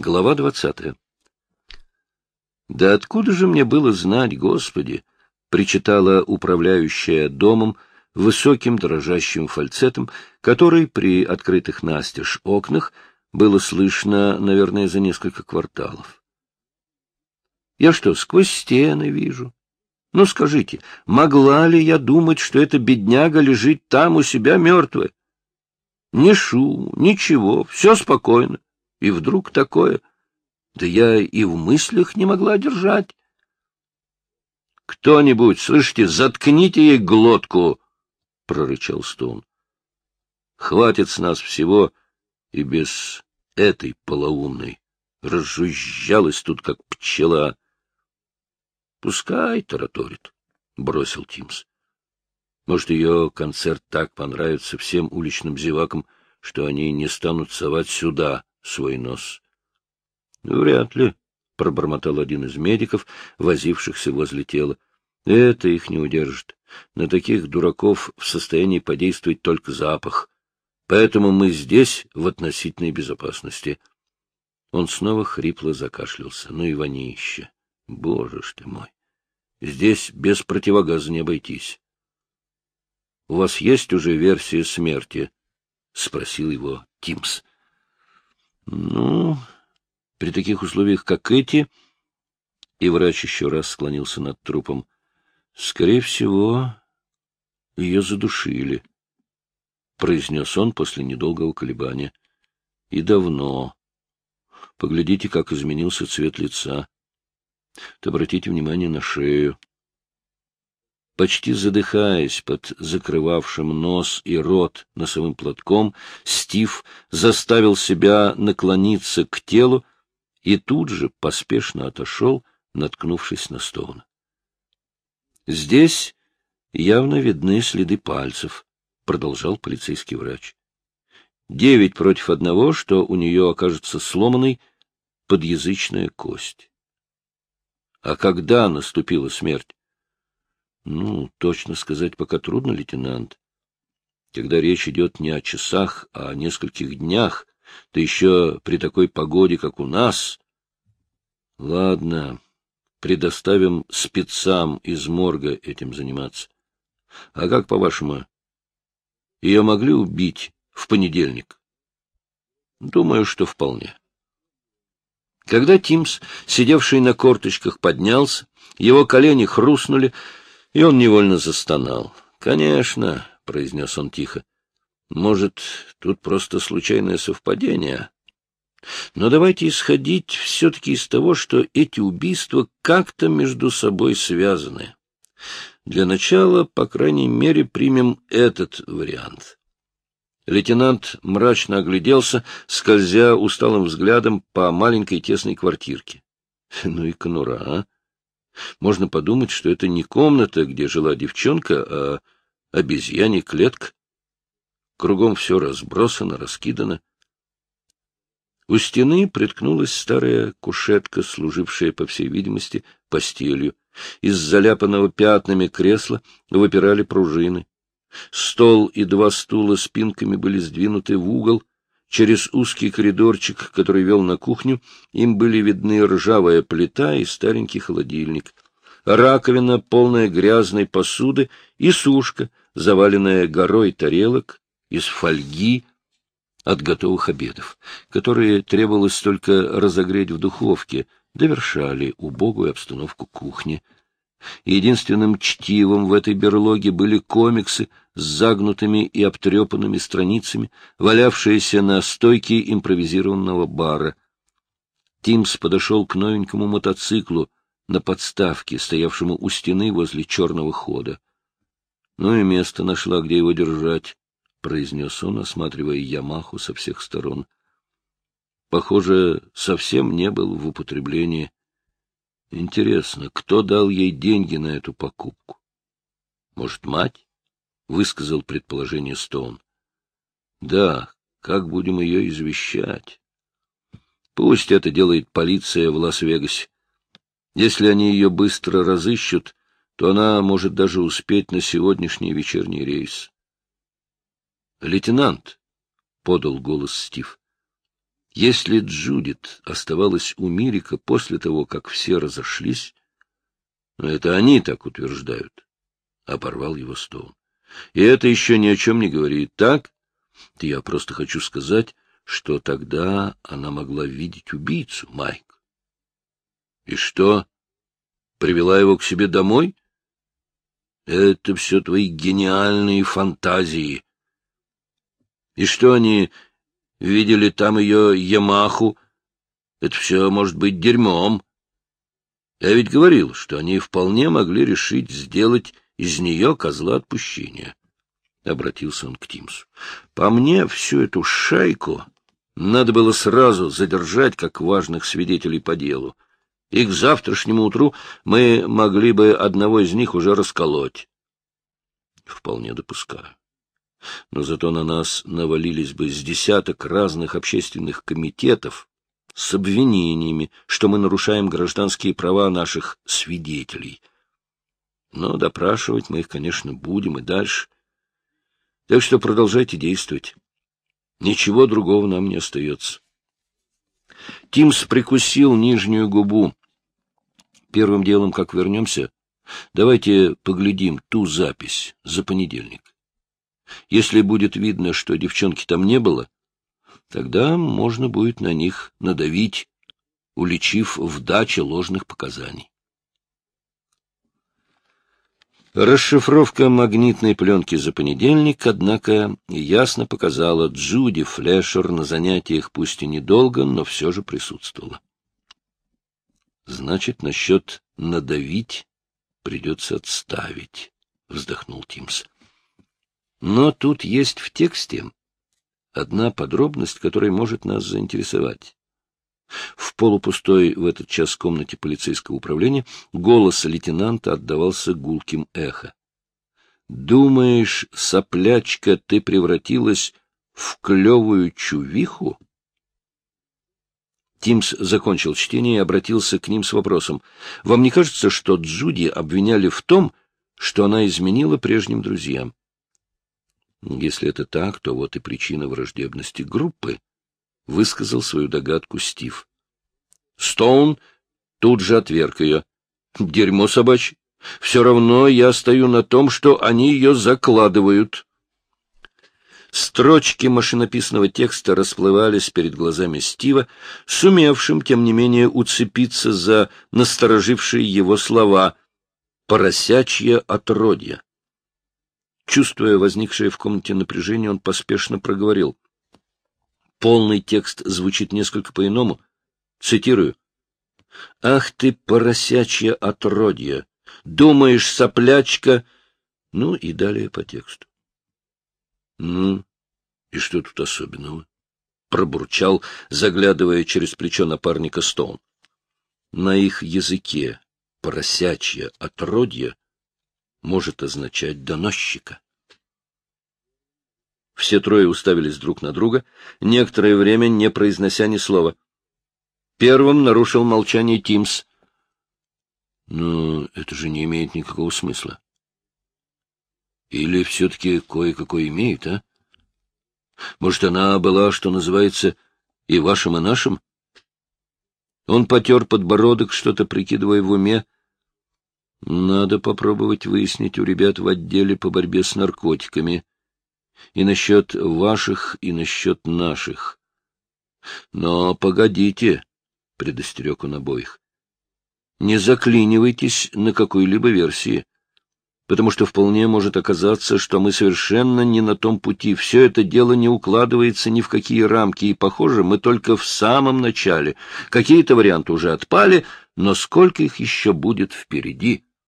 Глава двадцатая. «Да откуда же мне было знать, Господи?» — причитала управляющая домом высоким дрожащим фальцетом, который при открытых настежь окнах было слышно, наверное, за несколько кварталов. «Я что, сквозь стены вижу?» Ну, скажите, могла ли я думать, что эта бедняга лежит там у себя мертвая? Ни шуму, ничего, все спокойно. И вдруг такое... Да я и в мыслях не могла держать. — Кто-нибудь, слышите, заткните ей глотку! — прорычал Стоун. — Хватит с нас всего и без этой полоумной. Разжужжалась тут, как пчела. — Пускай тараторит, — бросил Тимс. Может, ее концерт так понравится всем уличным зевакам, что они не станут совать сюда свой нос. — Вряд ли, — пробормотал один из медиков, возившихся возле тела. — Это их не удержит. На таких дураков в состоянии подействовать только запах. Поэтому мы здесь в относительной безопасности. Он снова хрипло закашлялся. Ну и вонище. Боже ж ты мой! Здесь без противогаза не обойтись. — У вас есть уже версия смерти? — спросил его Тимс. — Ну, при таких условиях, как эти... И врач еще раз склонился над трупом. — Скорее всего, ее задушили, — произнес он после недолгого колебания. — И давно. Поглядите, как изменился цвет лица обратите внимание на шею. Почти задыхаясь под закрывавшим нос и рот носовым платком, Стив заставил себя наклониться к телу и тут же поспешно отошел, наткнувшись на Стоуна. Здесь явно видны следы пальцев, — продолжал полицейский врач. Девять против одного, что у нее окажется сломанной подъязычная кость. А когда наступила смерть? Ну, точно сказать пока трудно, лейтенант. Когда речь идет не о часах, а о нескольких днях, да еще при такой погоде, как у нас. Ладно, предоставим спецам из морга этим заниматься. А как, по-вашему, ее могли убить в понедельник? Думаю, что вполне. Когда Тимс, сидевший на корточках, поднялся, его колени хрустнули, и он невольно застонал. — Конечно, — произнес он тихо, — может, тут просто случайное совпадение. Но давайте исходить все-таки из того, что эти убийства как-то между собой связаны. Для начала, по крайней мере, примем этот вариант. Лейтенант мрачно огляделся, скользя усталым взглядом по маленькой тесной квартирке. Ну и конура, а! Можно подумать, что это не комната, где жила девчонка, а обезьянья клетка. Кругом все разбросано, раскидано. У стены приткнулась старая кушетка, служившая, по всей видимости, постелью. Из заляпанного пятнами кресла выпирали пружины. Стол и два стула спинками были сдвинуты в угол. Через узкий коридорчик, который вел на кухню, им были видны ржавая плита и старенький холодильник. Раковина, полная грязной посуды, и сушка, заваленная горой тарелок из фольги от готовых обедов, которые требовалось только разогреть в духовке, довершали убогую обстановку кухни — Единственным чтивом в этой берлоге были комиксы с загнутыми и обтрепанными страницами, валявшиеся на стойке импровизированного бара. Тимс подошел к новенькому мотоциклу на подставке, стоявшему у стены возле черного хода. Ну и место нашла, где его держать, — произнес он, осматривая Ямаху со всех сторон. Похоже, совсем не был в употреблении. Интересно, кто дал ей деньги на эту покупку? Может, мать? — высказал предположение Стоун. — Да, как будем ее извещать? Пусть это делает полиция в Лас-Вегасе. Если они ее быстро разыщут, то она может даже успеть на сегодняшний вечерний рейс. — Лейтенант, — подал голос Стив, — Если Джудит оставалась у Мирика после того, как все разошлись, но это они так утверждают, — оборвал его Стоун. И это еще ни о чем не говорит, так? Я просто хочу сказать, что тогда она могла видеть убийцу, Майк. И что? Привела его к себе домой? Это все твои гениальные фантазии. И что они видели там ее Ямаху? Это все может быть дерьмом. Я ведь говорил, что они вполне могли решить сделать из нее козла отпущения. Обратился он к Тимсу. По мне, всю эту шайку надо было сразу задержать как важных свидетелей по делу. И к завтрашнему утру мы могли бы одного из них уже расколоть. Вполне допускаю. Но зато на нас навалились бы с десяток разных общественных комитетов с обвинениями, что мы нарушаем гражданские права наших свидетелей. Но допрашивать мы их, конечно, будем и дальше. Так что продолжайте действовать. Ничего другого нам не остается. Тимс прикусил нижнюю губу. Первым делом, как вернемся, давайте поглядим ту запись за понедельник. Если будет видно, что девчонки там не было, тогда можно будет на них надавить, уличив в даче ложных показаний. Расшифровка магнитной пленки за понедельник, однако, ясно показала, Джуди Флешер на занятиях пусть и недолго, но все же присутствовала. Значит, насчет надавить придется отставить, — вздохнул Тимс. Но тут есть в тексте одна подробность, которая может нас заинтересовать. В полупустой в этот час комнате полицейского управления голос лейтенанта отдавался гулким эхо. «Думаешь, соплячка, ты превратилась в клевую чувиху?» Тимс закончил чтение и обратился к ним с вопросом. «Вам не кажется, что Джуди обвиняли в том, что она изменила прежним друзьям?» «Если это так, то вот и причина враждебности группы», — высказал свою догадку Стив. Стоун тут же отверг ее. «Дерьмо собачье! Все равно я стою на том, что они ее закладывают». Строчки машинописного текста расплывались перед глазами Стива, сумевшим, тем не менее, уцепиться за насторожившие его слова «поросячье отродье». Чувствуя возникшее в комнате напряжение, он поспешно проговорил. Полный текст звучит несколько по-иному. Цитирую. «Ах ты, поросячье отродье! Думаешь, соплячка...» Ну и далее по тексту. «Ну, и что тут особенного?» — пробурчал, заглядывая через плечо напарника Стоун. На их языке поросячье отродье может означать доносчика. Все трое уставились друг на друга, некоторое время не произнося ни слова. Первым нарушил молчание Тимс. Но это же не имеет никакого смысла. Или все-таки кое-какой имеет, а? Может, она была, что называется, и вашим, и нашим? Он потер подбородок, что-то прикидывая в уме. Надо попробовать выяснить у ребят в отделе по борьбе с наркотиками. И насчет ваших, и насчет наших. Но погодите, — предостерег он обоих. Не заклинивайтесь на какой-либо версии, потому что вполне может оказаться, что мы совершенно не на том пути. Все это дело не укладывается ни в какие рамки, и, похоже, мы только в самом начале. Какие-то варианты уже отпали, но сколько их еще будет впереди?